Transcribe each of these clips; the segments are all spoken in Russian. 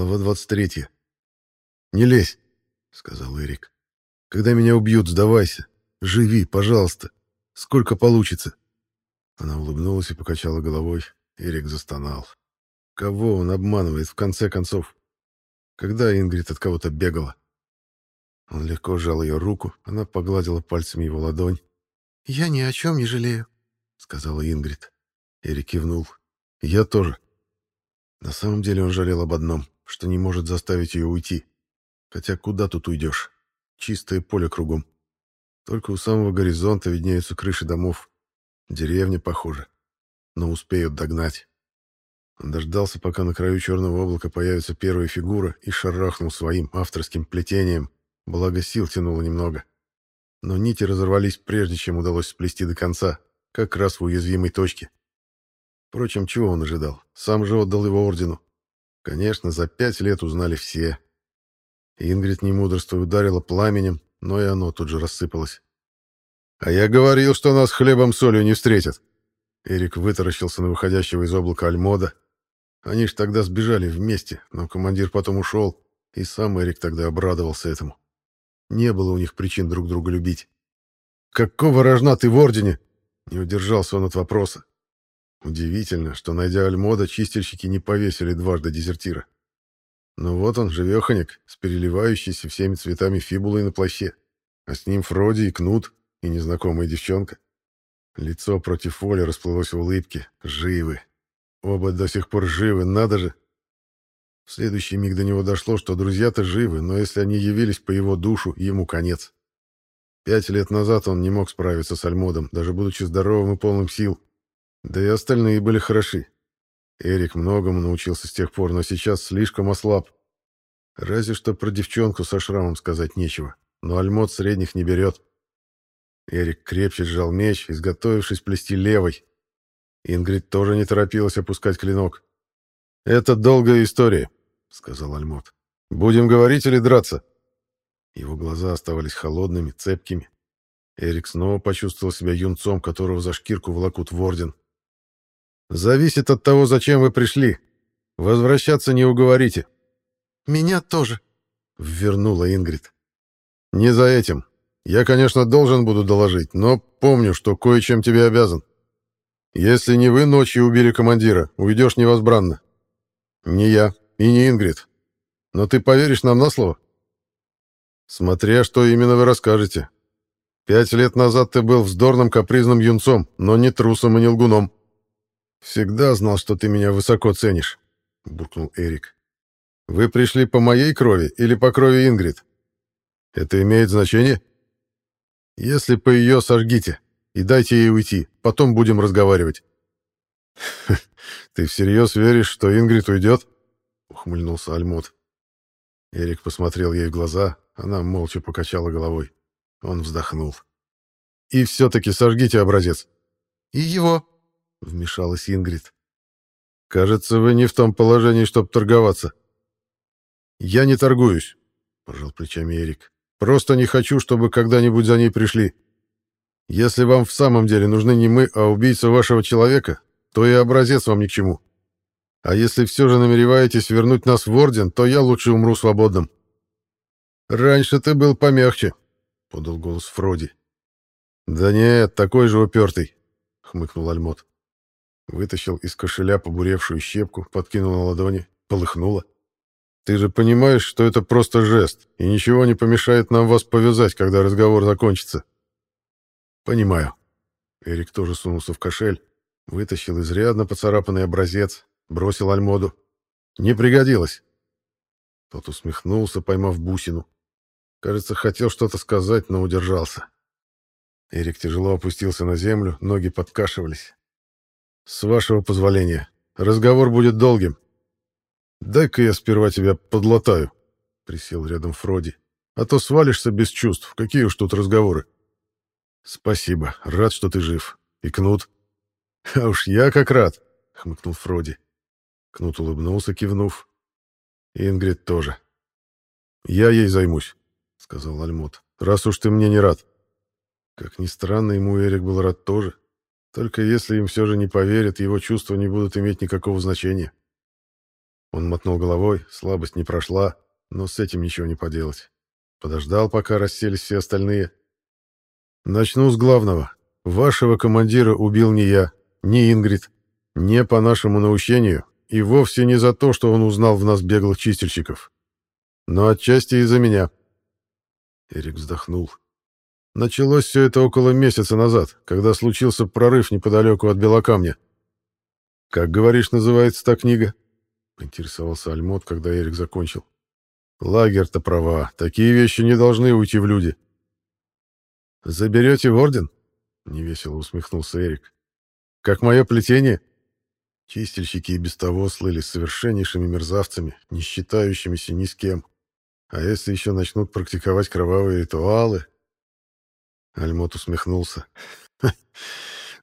Глава 23. «Не лезь», — сказал Эрик. «Когда меня убьют, сдавайся. Живи, пожалуйста. Сколько получится». Она улыбнулась и покачала головой. Эрик застонал. Кого он обманывает, в конце концов? Когда Ингрид от кого-то бегала? Он легко сжал ее руку, она погладила пальцами его ладонь. «Я ни о чем не жалею», — сказала Ингрид. Эрик кивнул. «Я тоже». На самом деле он жалел об одном, что не может заставить ее уйти. Хотя куда тут уйдешь? Чистое поле кругом. Только у самого горизонта виднеются крыши домов. Деревня, похоже. Но успеют догнать. Он дождался, пока на краю черного облака появится первая фигура, и шарахнул своим авторским плетением, благо сил тянуло немного. Но нити разорвались прежде, чем удалось сплести до конца, как раз в уязвимой точке. Впрочем, чего он ожидал? Сам же отдал его ордену. Конечно, за пять лет узнали все. Ингрид немудрство ударила пламенем, но и оно тут же рассыпалось. «А я говорил, что нас хлебом-солью не встретят!» Эрик вытаращился на выходящего из облака Альмода. Они ж тогда сбежали вместе, но командир потом ушел, и сам Эрик тогда обрадовался этому. Не было у них причин друг друга любить. «Какого рожна ты в Ордене?» Не удержался он от вопроса. Удивительно, что, найдя Альмода, чистильщики не повесили дважды дезертира. Но вот он, живеханик, с переливающейся всеми цветами фибулой на плаще, а с ним Фроди и Кнут, и незнакомая девчонка. Лицо против воли расплылось в улыбке. Живы. Оба до сих пор живы, надо же. В следующий миг до него дошло, что друзья-то живы, но если они явились по его душу, ему конец. Пять лет назад он не мог справиться с Альмодом, даже будучи здоровым и полным сил. Да и остальные были хороши. Эрик многому научился с тех пор, но сейчас слишком ослаб. Разве что про девчонку со шрамом сказать нечего, но альмот средних не берет. Эрик крепче сжал меч, изготовившись плести левой. Ингрид тоже не торопилась опускать клинок. «Это долгая история», — сказал Альмот. «Будем говорить или драться?» Его глаза оставались холодными, цепкими. Эрик снова почувствовал себя юнцом, которого за шкирку волокут в орден. Зависит от того, зачем вы пришли. Возвращаться не уговорите. Меня тоже, вернула Ингрид. Не за этим. Я, конечно, должен буду доложить, но помню, что кое-чем тебе обязан. Если не вы ночью убили командира, уйдешь невозбранно. Не я и не Ингрид. Но ты поверишь нам на слово? Смотря, что именно вы расскажете. Пять лет назад ты был вздорным капризным юнцом, но не трусом и не лгуном. «Всегда знал, что ты меня высоко ценишь», — буркнул Эрик. «Вы пришли по моей крови или по крови Ингрид? Это имеет значение? Если по ее сожгите и дайте ей уйти, потом будем разговаривать». «Ты всерьез веришь, что Ингрид уйдет?» — ухмыльнулся Альмот. Эрик посмотрел ей в глаза, она молча покачала головой. Он вздохнул. «И все-таки сожгите образец». «И его», — вмешалась Ингрид. «Кажется, вы не в том положении, чтобы торговаться». «Я не торгуюсь», — пожал плечами Эрик. «Просто не хочу, чтобы когда-нибудь за ней пришли. Если вам в самом деле нужны не мы, а убийца вашего человека, то и образец вам ни к чему. А если все же намереваетесь вернуть нас в Орден, то я лучше умру свободным». «Раньше ты был помягче», — подал голос Фроди. «Да нет, такой же упертый», — хмыкнул Альмот. Вытащил из кошеля побуревшую щепку, подкинул на ладони, полыхнуло. «Ты же понимаешь, что это просто жест, и ничего не помешает нам вас повязать, когда разговор закончится?» «Понимаю». Эрик тоже сунулся в кошель, вытащил изрядно поцарапанный образец, бросил Альмоду. «Не пригодилось». Тот усмехнулся, поймав бусину. Кажется, хотел что-то сказать, но удержался. Эрик тяжело опустился на землю, ноги подкашивались. «С вашего позволения. Разговор будет долгим. Дай-ка я сперва тебя подлатаю», — присел рядом Фроди. «А то свалишься без чувств. Какие уж тут разговоры». «Спасибо. Рад, что ты жив. И Кнут?» «А уж я как рад», — хмыкнул Фроди. Кнут улыбнулся, кивнув. Ингрид тоже. «Я ей займусь», — сказал Альмот. «Раз уж ты мне не рад». Как ни странно, ему Эрик был рад тоже. Только если им все же не поверят, его чувства не будут иметь никакого значения. Он мотнул головой, слабость не прошла, но с этим ничего не поделать. Подождал, пока расселись все остальные. Начну с главного. Вашего командира убил не я, не Ингрид, не по нашему наущению и вовсе не за то, что он узнал в нас беглых чистильщиков, но отчасти из-за меня. Эрик вздохнул. Началось все это около месяца назад, когда случился прорыв неподалеку от Белокамня. «Как, говоришь, называется та книга?» — поинтересовался Альмот, когда Эрик закончил. «Лагерь-то права. Такие вещи не должны уйти в люди». «Заберете в орден?» — невесело усмехнулся Эрик. «Как мое плетение?» Чистильщики и без того слыли совершеннейшими мерзавцами, не считающимися ни с кем. А если еще начнут практиковать кровавые ритуалы... Альмот усмехнулся.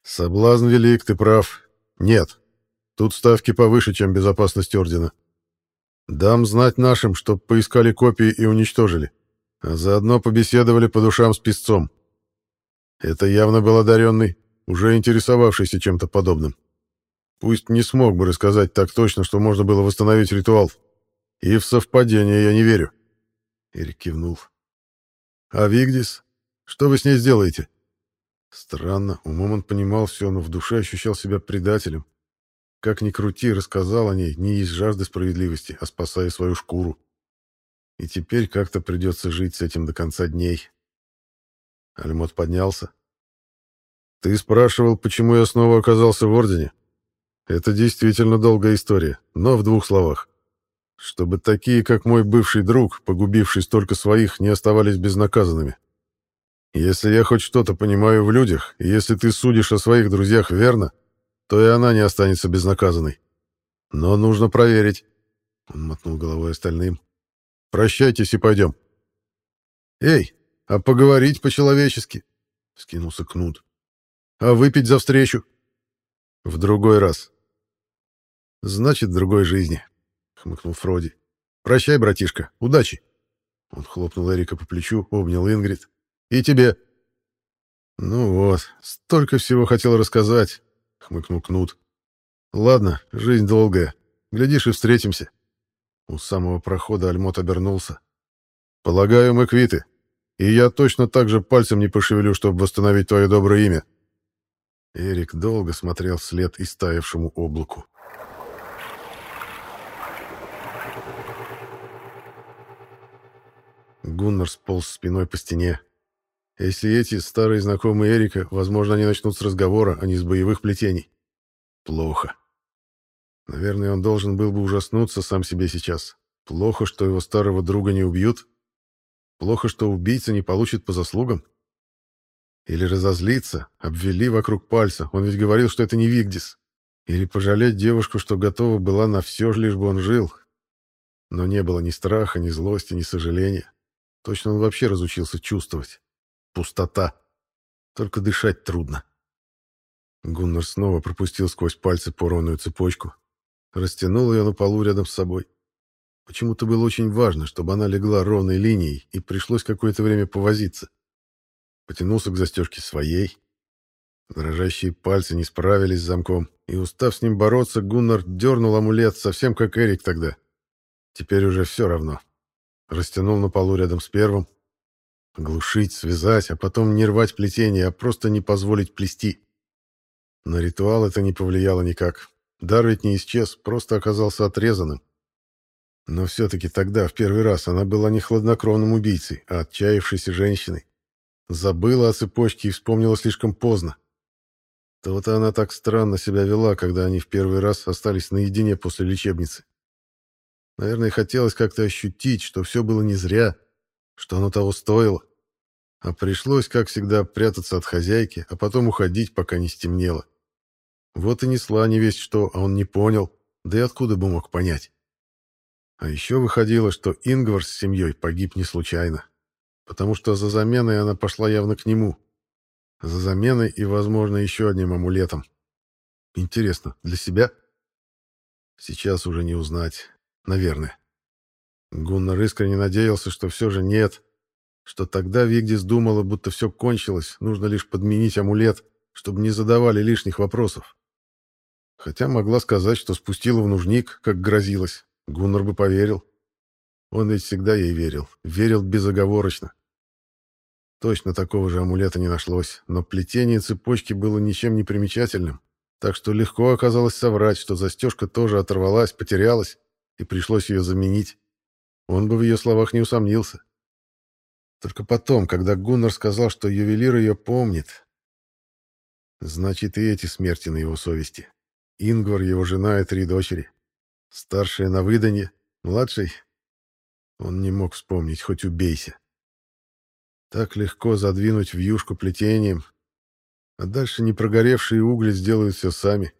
Соблазн велик, ты прав. Нет, тут ставки повыше, чем безопасность Ордена. Дам знать нашим, чтоб поискали копии и уничтожили, а заодно побеседовали по душам с писцом. Это явно был одаренный, уже интересовавшийся чем-то подобным. Пусть не смог бы рассказать так точно, что можно было восстановить ритуал. И в совпадение я не верю. Эрик кивнул. «А Вигдис? Что вы с ней сделаете?» Странно, умом он понимал все, но в душе ощущал себя предателем. Как ни крути, рассказал о ней не из жажды справедливости, а спасая свою шкуру. И теперь как-то придется жить с этим до конца дней. Альмот поднялся. «Ты спрашивал, почему я снова оказался в Ордене? Это действительно долгая история, но в двух словах чтобы такие, как мой бывший друг, погубивший столько своих, не оставались безнаказанными. Если я хоть что-то понимаю в людях, и если ты судишь о своих друзьях верно, то и она не останется безнаказанной. Но нужно проверить. Он мотнул головой остальным. Прощайтесь и пойдем. Эй, а поговорить по-человечески? Скинулся Кнут. А выпить за встречу? В другой раз. Значит, другой жизни хмыкнул Фроди. «Прощай, братишка, удачи!» Он хлопнул Эрика по плечу, обнял Ингрид. «И тебе!» «Ну вот, столько всего хотел рассказать», — хмыкнул Кнут. «Ладно, жизнь долгая. Глядишь, и встретимся». У самого прохода Альмот обернулся. «Полагаю, мы квиты. И я точно так же пальцем не пошевелю, чтобы восстановить твое доброе имя». Эрик долго смотрел вслед истаявшему облаку. Гуннар сполз спиной по стене. Если эти старые знакомые Эрика, возможно, они начнут с разговора, а не с боевых плетений. Плохо. Наверное, он должен был бы ужаснуться сам себе сейчас. Плохо, что его старого друга не убьют. Плохо, что убийца не получит по заслугам. Или разозлиться, обвели вокруг пальца. Он ведь говорил, что это не Вигдис. Или пожалеть девушку, что готова была на все, лишь бы он жил. Но не было ни страха, ни злости, ни сожаления. Точно он вообще разучился чувствовать. Пустота. Только дышать трудно. Гуннар снова пропустил сквозь пальцы порванную цепочку. Растянул ее на полу рядом с собой. Почему-то было очень важно, чтобы она легла ровной линией, и пришлось какое-то время повозиться. Потянулся к застежке своей. Дрожащие пальцы не справились с замком, и, устав с ним бороться, Гуннар дернул амулет, совсем как Эрик тогда. Теперь уже все равно. Растянул на полу рядом с первым. Глушить, связать, а потом не рвать плетение, а просто не позволить плести. На ритуал это не повлияло никак. Дар ведь не исчез, просто оказался отрезанным. Но все-таки тогда, в первый раз, она была не хладнокровным убийцей, а отчаявшейся женщиной. Забыла о цепочке и вспомнила слишком поздно. То-то она так странно себя вела, когда они в первый раз остались наедине после лечебницы. Наверное, хотелось как-то ощутить, что все было не зря, что оно того стоило. А пришлось, как всегда, прятаться от хозяйки, а потом уходить, пока не стемнело. Вот и несла не весть что, а он не понял, да и откуда бы мог понять. А еще выходило, что Ингвар с семьей погиб не случайно, потому что за заменой она пошла явно к нему. За заменой и, возможно, еще одним амулетом. Интересно, для себя? Сейчас уже не узнать. Наверное. Гуннар искренне надеялся, что все же нет, что тогда Вигдис думала, будто все кончилось, нужно лишь подменить амулет, чтобы не задавали лишних вопросов. Хотя могла сказать, что спустила в нужник, как грозилась, Гуннар бы поверил. Он ведь всегда ей верил, верил безоговорочно. Точно такого же амулета не нашлось, но плетение цепочки было ничем не примечательным, так что легко оказалось соврать, что застежка тоже оторвалась, потерялась, и пришлось ее заменить. Он бы в ее словах не усомнился. Только потом, когда Гуннар сказал, что ювелир ее помнит, значит и эти смерти на его совести. Ингвар, его жена и три дочери. Старшая на выданье, младший... Он не мог вспомнить, хоть убейся. Так легко задвинуть в юшку плетением, а дальше непрогоревшие угли сделают все сами.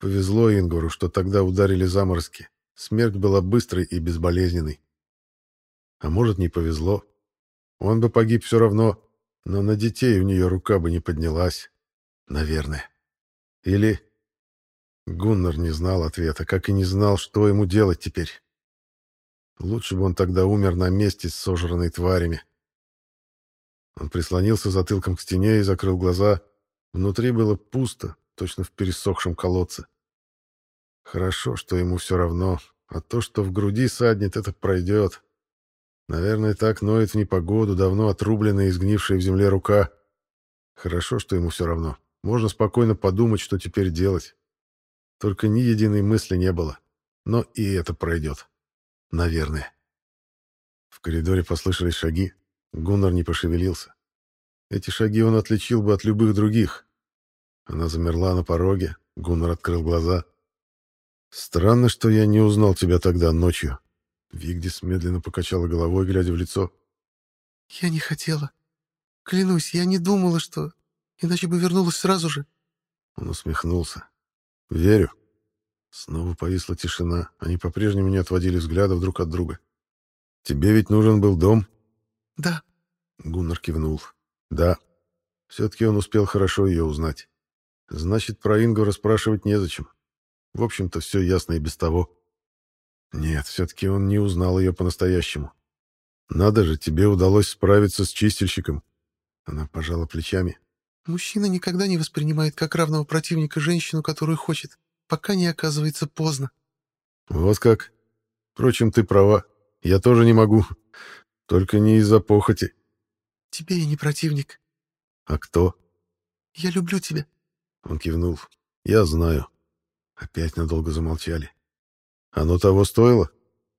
Повезло Ингвару, что тогда ударили заморозки. Смерть была быстрой и безболезненной. А может, не повезло. Он бы погиб все равно, но на детей у нее рука бы не поднялась. Наверное. Или... Гуннар не знал ответа, как и не знал, что ему делать теперь. Лучше бы он тогда умер на месте с сожранной тварями. Он прислонился затылком к стене и закрыл глаза. Внутри было пусто, точно в пересохшем колодце. Хорошо, что ему все равно, а то, что в груди саднет, это пройдет. Наверное, так ноет в непогоду давно отрубленная и сгнившая в земле рука. Хорошо, что ему все равно. Можно спокойно подумать, что теперь делать. Только ни единой мысли не было. Но и это пройдет. Наверное. В коридоре послышались шаги. Гуннар не пошевелился. Эти шаги он отличил бы от любых других. Она замерла на пороге. Гуннар открыл глаза. «Странно, что я не узнал тебя тогда ночью». Вигдис медленно покачала головой, глядя в лицо. «Я не хотела. Клянусь, я не думала, что... Иначе бы вернулась сразу же». Он усмехнулся. «Верю». Снова повисла тишина. Они по-прежнему не отводили взглядов друг от друга. «Тебе ведь нужен был дом?» «Да». Гуннар кивнул. «Да. Все-таки он успел хорошо ее узнать. Значит, про Ингу расспрашивать незачем. В общем-то, все ясно и без того. Нет, все-таки он не узнал ее по-настоящему. Надо же, тебе удалось справиться с чистильщиком». Она пожала плечами. «Мужчина никогда не воспринимает как равного противника женщину, которую хочет, пока не оказывается поздно». «Вот как. Впрочем, ты права. Я тоже не могу. Только не из-за похоти. Тебе я не противник. А кто? Я люблю тебя. Он кивнул. Я знаю. Опять надолго замолчали. Оно того стоило?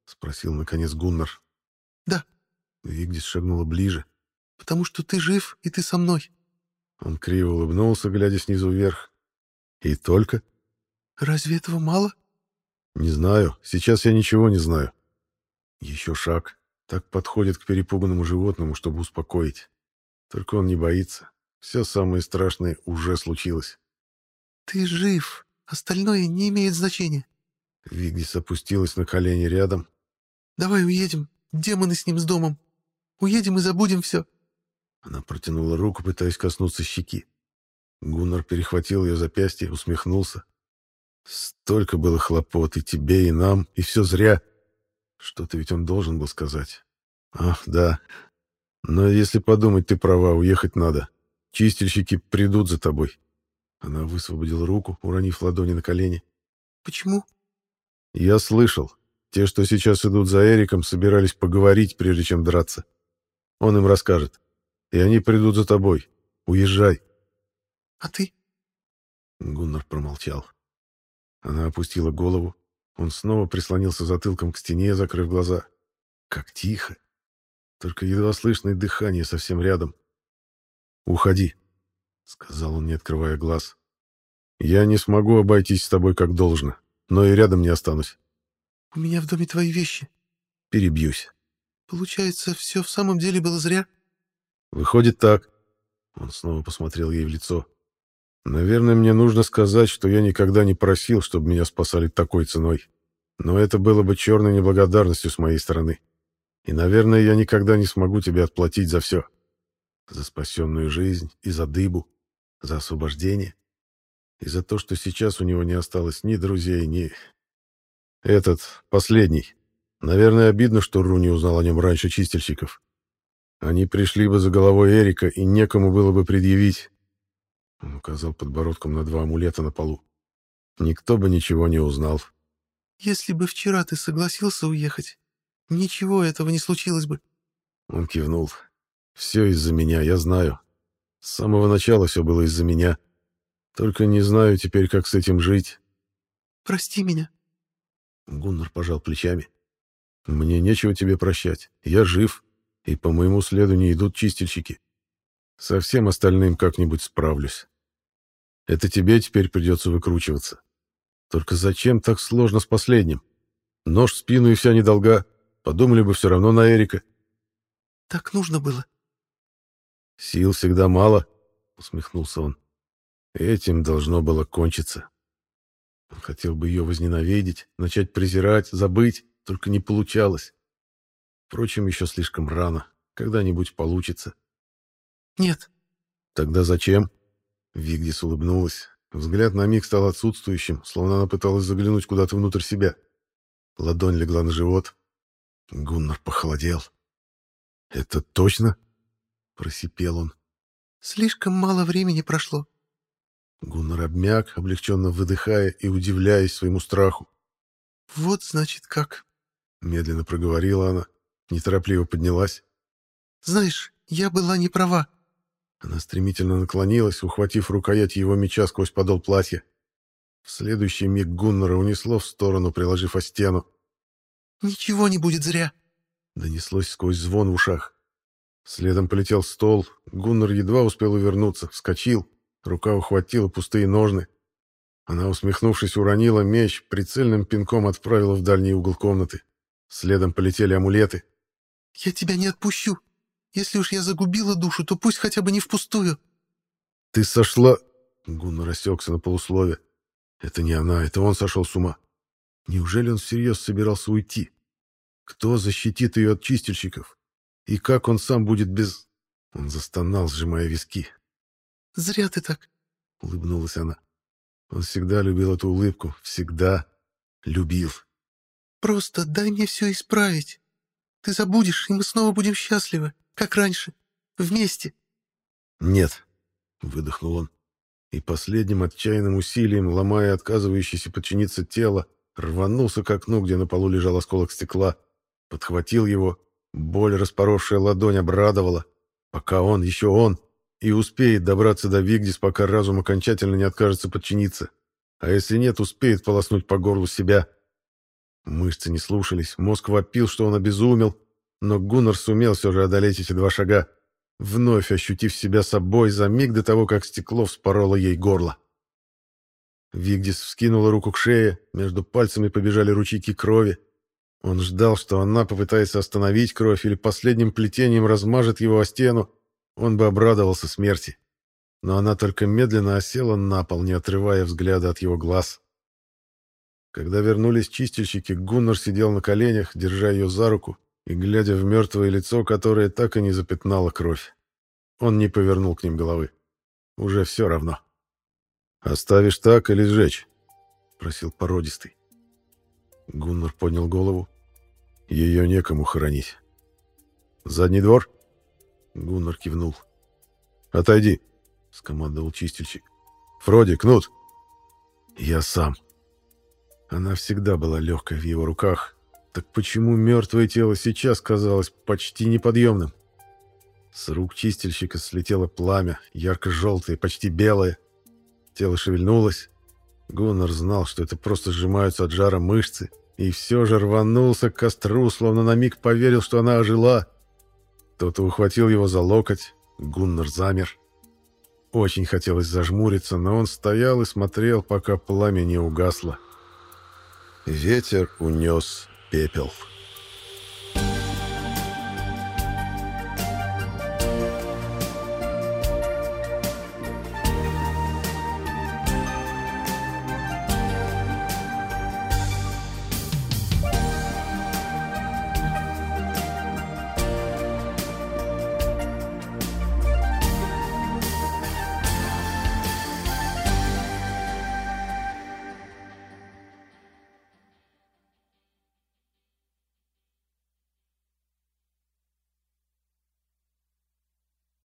Спросил наконец Гуннар. Да. Вигдис шагнула ближе. Потому что ты жив, и ты со мной. Он криво улыбнулся, глядя снизу вверх. И только? Разве этого мало? Не знаю. Сейчас я ничего не знаю. Еще шаг. Так подходит к перепуганному животному, чтобы успокоить. Только он не боится. Все самое страшное уже случилось. «Ты жив. Остальное не имеет значения». Вигдис опустилась на колени рядом. «Давай уедем. Демоны с ним с домом. Уедем и забудем все». Она протянула руку, пытаясь коснуться щеки. Гуннар перехватил ее запястье, усмехнулся. «Столько было хлопот и тебе, и нам, и все зря. Что-то ведь он должен был сказать. Ах, да. Но если подумать, ты права, уехать надо. Чистильщики придут за тобой. Она высвободила руку, уронив ладони на колени. Почему? Я слышал. Те, что сейчас идут за Эриком, собирались поговорить, прежде чем драться. Он им расскажет. И они придут за тобой. Уезжай. А ты? Гуннар промолчал. Она опустила голову, он снова прислонился затылком к стене, закрыв глаза. Как тихо. Только едва слышное дыхание совсем рядом. «Уходи», — сказал он, не открывая глаз. «Я не смогу обойтись с тобой как должно, но и рядом не останусь». «У меня в доме твои вещи». «Перебьюсь». «Получается, все в самом деле было зря?» «Выходит так». Он снова посмотрел ей в лицо. Наверное, мне нужно сказать, что я никогда не просил, чтобы меня спасали такой ценой. Но это было бы черной неблагодарностью с моей стороны. И, наверное, я никогда не смогу тебе отплатить за все. За спасенную жизнь и за дыбу, за освобождение. И за то, что сейчас у него не осталось ни друзей, ни... Этот, последний. Наверное, обидно, что Ру не узнал о нем раньше чистильщиков. Они пришли бы за головой Эрика, и некому было бы предъявить, он указал подбородком на два амулета на полу. Никто бы ничего не узнал. Если бы вчера ты согласился уехать, ничего этого не случилось бы. Он кивнул. Все из-за меня, я знаю. С самого начала все было из-за меня. Только не знаю теперь, как с этим жить. Прости меня. Гуннар пожал плечами. Мне нечего тебе прощать. Я жив, и по моему следу не идут чистильщики. Со всем остальным как-нибудь справлюсь. Это тебе теперь придется выкручиваться. Только зачем так сложно с последним? Нож в спину и вся недолга. Подумали бы все равно на Эрика. Так нужно было. Сил всегда мало, усмехнулся он. Этим должно было кончиться. Он хотел бы ее возненавидеть, начать презирать, забыть, только не получалось. Впрочем, еще слишком рано. Когда-нибудь получится. Нет. Тогда зачем? Вигдис улыбнулась. Взгляд на миг стал отсутствующим, словно она пыталась заглянуть куда-то внутрь себя. Ладонь легла на живот. Гуннар похолодел. «Это точно?» — просипел он. «Слишком мало времени прошло». Гуннар обмяк, облегченно выдыхая и удивляясь своему страху. «Вот, значит, как...» — медленно проговорила она, неторопливо поднялась. «Знаешь, я была не права. Она стремительно наклонилась, ухватив рукоять его меча сквозь подол платья. В следующий миг Гуннера унесло в сторону, приложив о стену. «Ничего не будет зря!» Донеслось сквозь звон в ушах. Следом полетел стол. Гуннер едва успел увернуться, вскочил. Рука ухватила пустые ножны. Она, усмехнувшись, уронила меч, прицельным пинком отправила в дальний угол комнаты. Следом полетели амулеты. «Я тебя не отпущу!» Если уж я загубила душу, то пусть хотя бы не впустую. Ты сошла... Гуннар рассекся на полуслове. Это не она, это он сошел с ума. Неужели он всерьез собирался уйти? Кто защитит ее от чистильщиков? И как он сам будет без... Он застонал, сжимая виски. «Зря ты так», — улыбнулась она. Он всегда любил эту улыбку, всегда любил. «Просто дай мне все исправить. Ты забудешь, и мы снова будем счастливы как раньше, вместе. Нет, выдохнул он, и последним отчаянным усилием, ломая отказывающееся подчиниться тело, рванулся к окну, где на полу лежал осколок стекла, подхватил его, боль, распоровшая ладонь, обрадовала. Пока он, еще он, и успеет добраться до Вигдис, пока разум окончательно не откажется подчиниться. А если нет, успеет полоснуть по горлу себя. Мышцы не слушались, мозг вопил, что он обезумел, но Гуннар сумел все же одолеть эти два шага, вновь ощутив себя собой за миг до того, как стекло вспороло ей горло. Вигдис вскинула руку к шее, между пальцами побежали ручейки крови. Он ждал, что она попытается остановить кровь или последним плетением размажет его о стену. Он бы обрадовался смерти. Но она только медленно осела на пол, не отрывая взгляда от его глаз. Когда вернулись чистильщики, Гуннар сидел на коленях, держа ее за руку, и глядя в мертвое лицо, которое так и не запятнало кровь. Он не повернул к ним головы. Уже все равно. «Оставишь так или сжечь?» — просил породистый. Гуннар поднял голову. «Ее некому хоронить». «Задний двор?» Гуннар кивнул. «Отойди», — скомандовал чистильщик. «Фроди, Кнут!» «Я сам». Она всегда была легкой в его руках, так почему мертвое тело сейчас казалось почти неподъемным? С рук чистильщика слетело пламя, ярко-желтое, почти белое. Тело шевельнулось. Гуннар знал, что это просто сжимаются от жара мышцы, и все же рванулся к костру, словно на миг поверил, что она ожила. Кто-то ухватил его за локоть. Гуннар замер. Очень хотелось зажмуриться, но он стоял и смотрел, пока пламя не угасло. Ветер унес пепел.